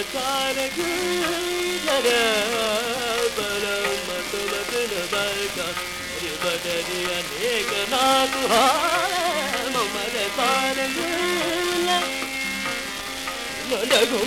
Tu güllere Bölüm matılabın barkan Ribadariya nekna duhare Mumale tane gülle Lulegu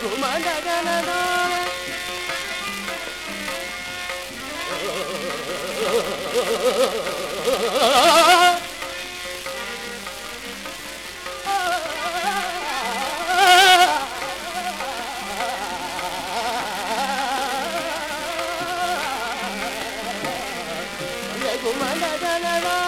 Oh my god, la la la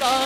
Jamaica.